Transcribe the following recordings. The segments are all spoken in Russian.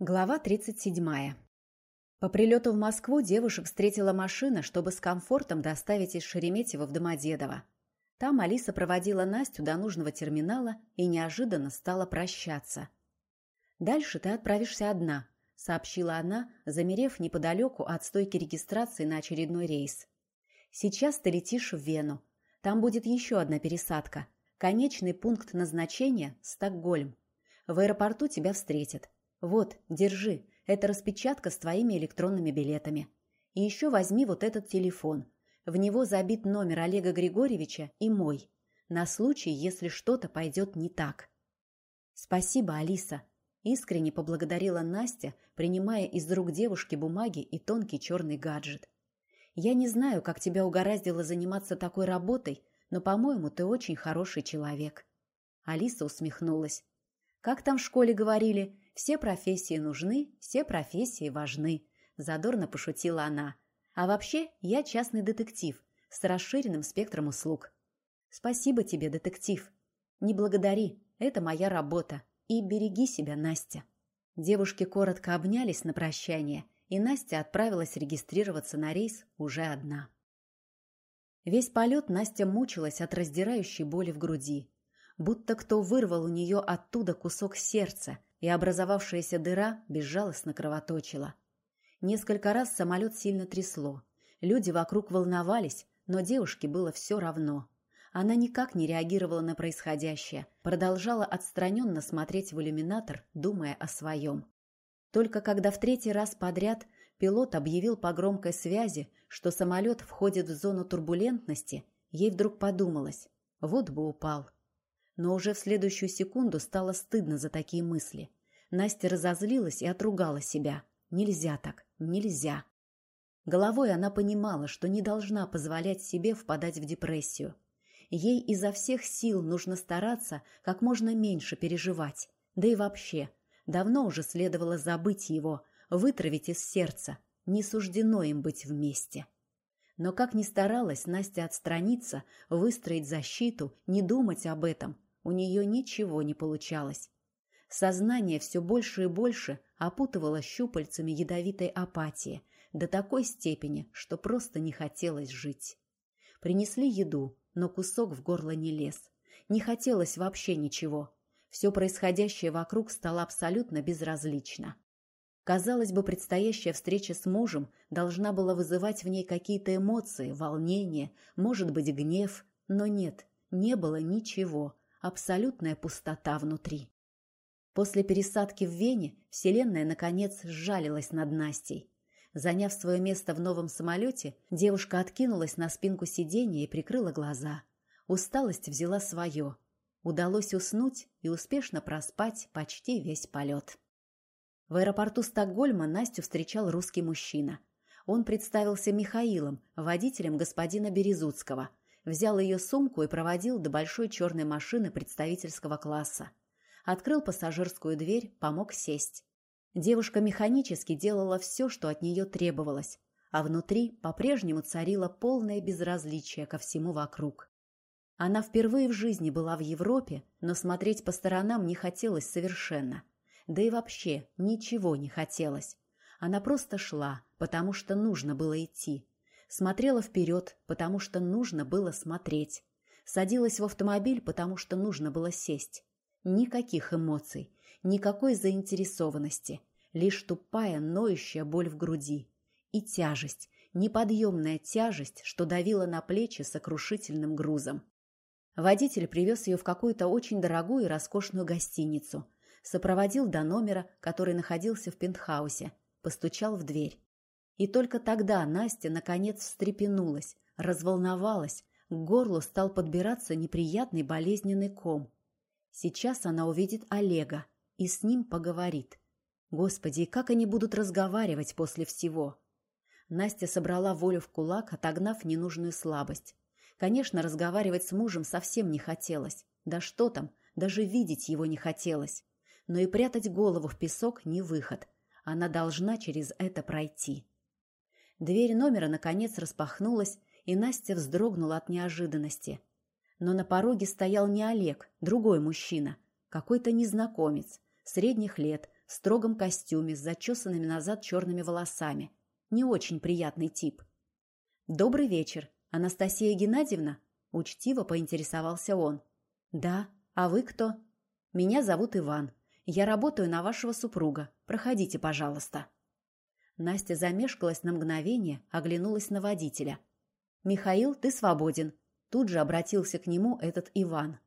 Глава 37. По прилету в Москву девушек встретила машина, чтобы с комфортом доставить из Шереметьево в Домодедово. Там Алиса проводила Настю до нужного терминала и неожиданно стала прощаться. «Дальше ты отправишься одна», — сообщила она, замерев неподалеку от стойки регистрации на очередной рейс. «Сейчас ты летишь в Вену. Там будет еще одна пересадка. Конечный пункт назначения — Стокгольм. В аэропорту тебя встретят. «Вот, держи, это распечатка с твоими электронными билетами. И еще возьми вот этот телефон. В него забит номер Олега Григорьевича и мой, на случай, если что-то пойдет не так». «Спасибо, Алиса», — искренне поблагодарила Настя, принимая из рук девушки бумаги и тонкий черный гаджет. «Я не знаю, как тебя угораздило заниматься такой работой, но, по-моему, ты очень хороший человек». Алиса усмехнулась. «Как там в школе говорили, все профессии нужны, все профессии важны», – задорно пошутила она. «А вообще, я частный детектив с расширенным спектром услуг». «Спасибо тебе, детектив. Не благодари, это моя работа. И береги себя, Настя». Девушки коротко обнялись на прощание, и Настя отправилась регистрироваться на рейс уже одна. Весь полет Настя мучилась от раздирающей боли в груди. Будто кто вырвал у нее оттуда кусок сердца, и образовавшаяся дыра безжалостно кровоточила. Несколько раз самолет сильно трясло. Люди вокруг волновались, но девушке было все равно. Она никак не реагировала на происходящее, продолжала отстраненно смотреть в иллюминатор, думая о своем. Только когда в третий раз подряд пилот объявил по громкой связи, что самолет входит в зону турбулентности, ей вдруг подумалось, вот бы упал. Но уже в следующую секунду стало стыдно за такие мысли. Настя разозлилась и отругала себя. Нельзя так, нельзя. Головой она понимала, что не должна позволять себе впадать в депрессию. Ей изо всех сил нужно стараться как можно меньше переживать. Да и вообще, давно уже следовало забыть его, вытравить из сердца. Не суждено им быть вместе. Но как ни старалась Настя отстраниться, выстроить защиту, не думать об этом, у нее ничего не получалось. Сознание все больше и больше опутывало щупальцами ядовитой апатии до такой степени, что просто не хотелось жить. Принесли еду, но кусок в горло не лез. Не хотелось вообще ничего. Все происходящее вокруг стало абсолютно безразлично. Казалось бы, предстоящая встреча с мужем должна была вызывать в ней какие-то эмоции, волнение, может быть, гнев, но нет, не было ничего, абсолютная пустота внутри. После пересадки в Вене Вселенная, наконец, сжалилась над Настей. Заняв свое место в новом самолете, девушка откинулась на спинку сиденья и прикрыла глаза. Усталость взяла свое. Удалось уснуть и успешно проспать почти весь полет. В аэропорту Стокгольма Настю встречал русский мужчина. Он представился Михаилом, водителем господина Березуцкого – взял ее сумку и проводил до большой черной машины представительского класса. Открыл пассажирскую дверь, помог сесть. Девушка механически делала все, что от нее требовалось, а внутри по-прежнему царило полное безразличие ко всему вокруг. Она впервые в жизни была в Европе, но смотреть по сторонам не хотелось совершенно. Да и вообще ничего не хотелось. Она просто шла, потому что нужно было идти, Смотрела вперед, потому что нужно было смотреть. Садилась в автомобиль, потому что нужно было сесть. Никаких эмоций, никакой заинтересованности, лишь тупая, ноющая боль в груди. И тяжесть, неподъемная тяжесть, что давила на плечи сокрушительным грузом. Водитель привез ее в какую-то очень дорогую и роскошную гостиницу. Сопроводил до номера, который находился в пентхаусе. Постучал в дверь. И только тогда Настя наконец встрепенулась, разволновалась, к горлу стал подбираться неприятный болезненный ком. Сейчас она увидит Олега и с ним поговорит. Господи, как они будут разговаривать после всего? Настя собрала волю в кулак, отогнав ненужную слабость. Конечно, разговаривать с мужем совсем не хотелось. Да что там, даже видеть его не хотелось. Но и прятать голову в песок не выход. Она должна через это пройти. Дверь номера, наконец, распахнулась, и Настя вздрогнула от неожиданности. Но на пороге стоял не Олег, другой мужчина, какой-то незнакомец, средних лет, в строгом костюме с зачесанными назад черными волосами. Не очень приятный тип. «Добрый вечер. Анастасия Геннадьевна?» Учтиво поинтересовался он. «Да. А вы кто?» «Меня зовут Иван. Я работаю на вашего супруга. Проходите, пожалуйста». Настя замешкалась на мгновение, оглянулась на водителя. «Михаил, ты свободен». Тут же обратился к нему этот Иван.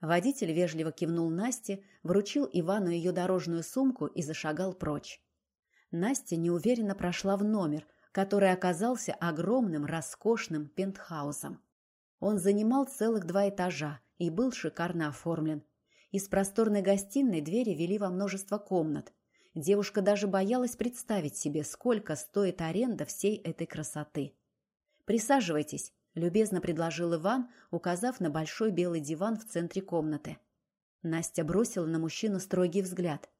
Водитель вежливо кивнул Насте, вручил Ивану ее дорожную сумку и зашагал прочь. Настя неуверенно прошла в номер, который оказался огромным, роскошным пентхаусом. Он занимал целых два этажа и был шикарно оформлен. Из просторной гостиной двери вели во множество комнат. Девушка даже боялась представить себе, сколько стоит аренда всей этой красоты. «Присаживайтесь», любезно предложил Иван, указав на большой белый диван в центре комнаты. Настя бросила на мужчину строгий взгляд.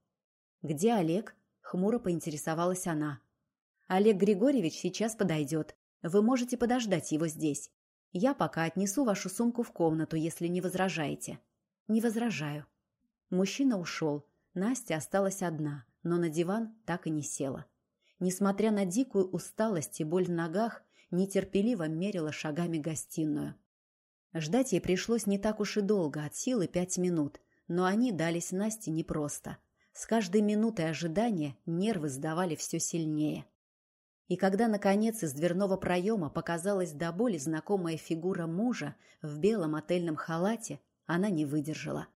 «Где Олег?» – хмуро поинтересовалась она. «Олег Григорьевич сейчас подойдет. Вы можете подождать его здесь. Я пока отнесу вашу сумку в комнату, если не возражаете». «Не возражаю». Мужчина ушел. Настя осталась одна, но на диван так и не села. Несмотря на дикую усталость и боль в ногах, нетерпеливо мерила шагами гостиную. Ждать ей пришлось не так уж и долго, от силы пять минут, но они дались Насте непросто. С каждой минутой ожидания нервы сдавали все сильнее. И когда, наконец, из дверного проема показалась до боли знакомая фигура мужа в белом отельном халате, она не выдержала.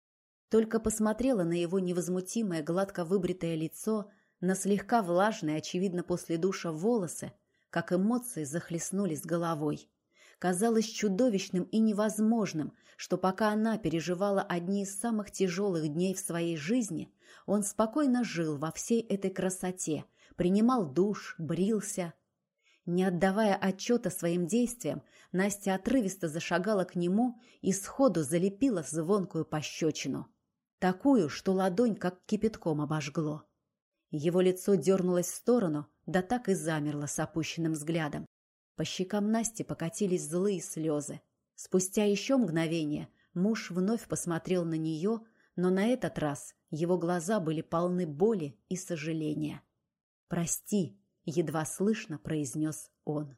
Только посмотрела на его невозмутимое гладко выбритое лицо, на слегка влажные, очевидно, после душа волосы, как эмоции захлестнули с головой. Казалось чудовищным и невозможным, что пока она переживала одни из самых тяжелых дней в своей жизни, он спокойно жил во всей этой красоте, принимал душ, брился. Не отдавая отчета своим действиям, Настя отрывисто зашагала к нему и сходу залепила звонкую пощечину. Такую, что ладонь как кипятком обожгло. Его лицо дернулось в сторону, да так и замерло с опущенным взглядом. По щекам Насти покатились злые слезы. Спустя еще мгновение муж вновь посмотрел на нее, но на этот раз его глаза были полны боли и сожаления. «Прости», — едва слышно произнес он.